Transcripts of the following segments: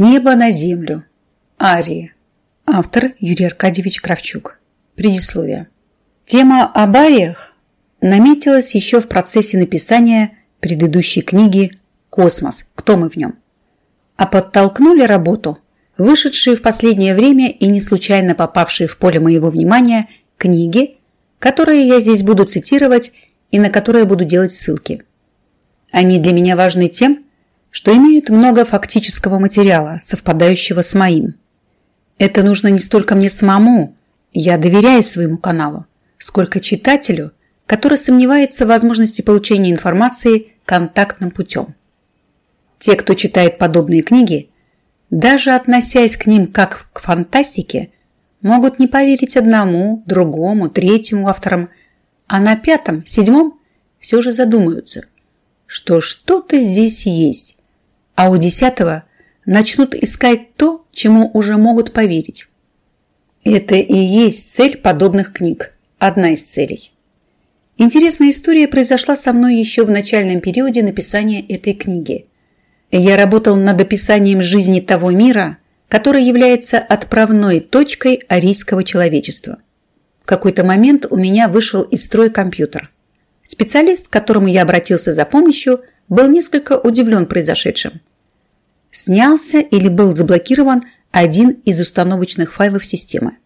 Небо на землю. Арии. Автор Юрий Аркадьевич Кравчук. Предисловие. Тема об ариях наметилась еще в процессе написания предыдущей книги «Космос. Кто мы в нем?». А подтолкнули работу, вышедшие в последнее время и не случайно попавшие в поле моего внимания книги, которые я здесь буду цитировать и на которые буду делать ссылки. Они для меня важны тем, что имеют много фактического материала, совпадающего с моим. Это нужно не столько мне самому, я доверяю своему каналу, сколько читателю, который сомневается в возможности получения информации контактным путем. Те, кто читает подобные книги, даже относясь к ним как к фантастике, могут не поверить одному, другому, третьему авторам, а на пятом, седьмом все же задумаются, что что-то здесь есть, а у десятого начнут искать то, чему уже могут поверить. Это и есть цель подобных книг, одна из целей. Интересная история произошла со мной еще в начальном периоде написания этой книги. Я работал над описанием жизни того мира, который является отправной точкой арийского человечества. В какой-то момент у меня вышел из строя компьютер. Специалист, к которому я обратился за помощью, был несколько удивлен произошедшим снялся или был заблокирован один из установочных файлов системы.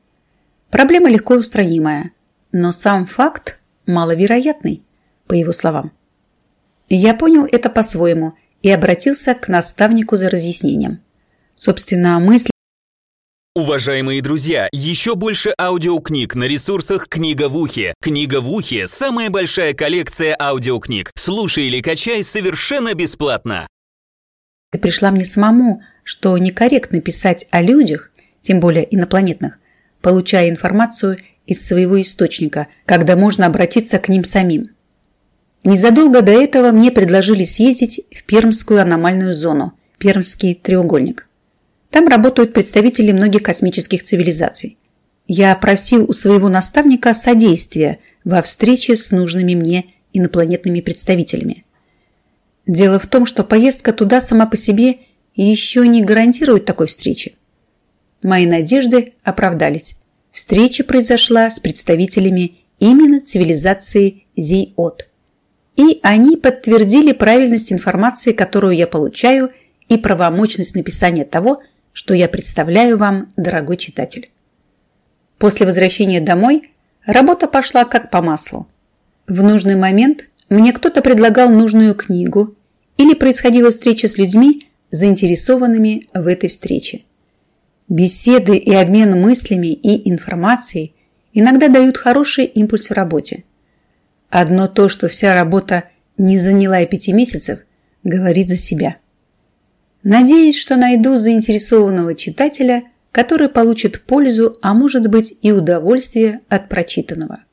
Проблема легко устранимая, но сам факт маловероятный, по его словам. Я понял это по-своему и обратился к наставнику за разъяснением. Собственно, мысль Уважаемые друзья, еще больше аудиокниг на ресурсах «Книга в ухе». «Книга в ухе» — самая большая коллекция аудиокниг. Слушай или качай совершенно бесплатно пришла мне самому, что некорректно писать о людях, тем более инопланетных, получая информацию из своего источника, когда можно обратиться к ним самим. Незадолго до этого мне предложили съездить в Пермскую аномальную зону, Пермский треугольник. Там работают представители многих космических цивилизаций. Я просил у своего наставника содействия во встрече с нужными мне инопланетными представителями. Дело в том, что поездка туда сама по себе еще не гарантирует такой встречи. Мои надежды оправдались. Встреча произошла с представителями именно цивилизации Зиот. И они подтвердили правильность информации, которую я получаю, и правомочность написания того, что я представляю вам, дорогой читатель. После возвращения домой работа пошла как по маслу. В нужный момент мне кто-то предлагал нужную книгу или происходила встреча с людьми, заинтересованными в этой встрече. Беседы и обмен мыслями и информацией иногда дают хороший импульс в работе. Одно то, что вся работа не заняла и пяти месяцев, говорит за себя. Надеюсь, что найду заинтересованного читателя, который получит пользу, а может быть и удовольствие от прочитанного.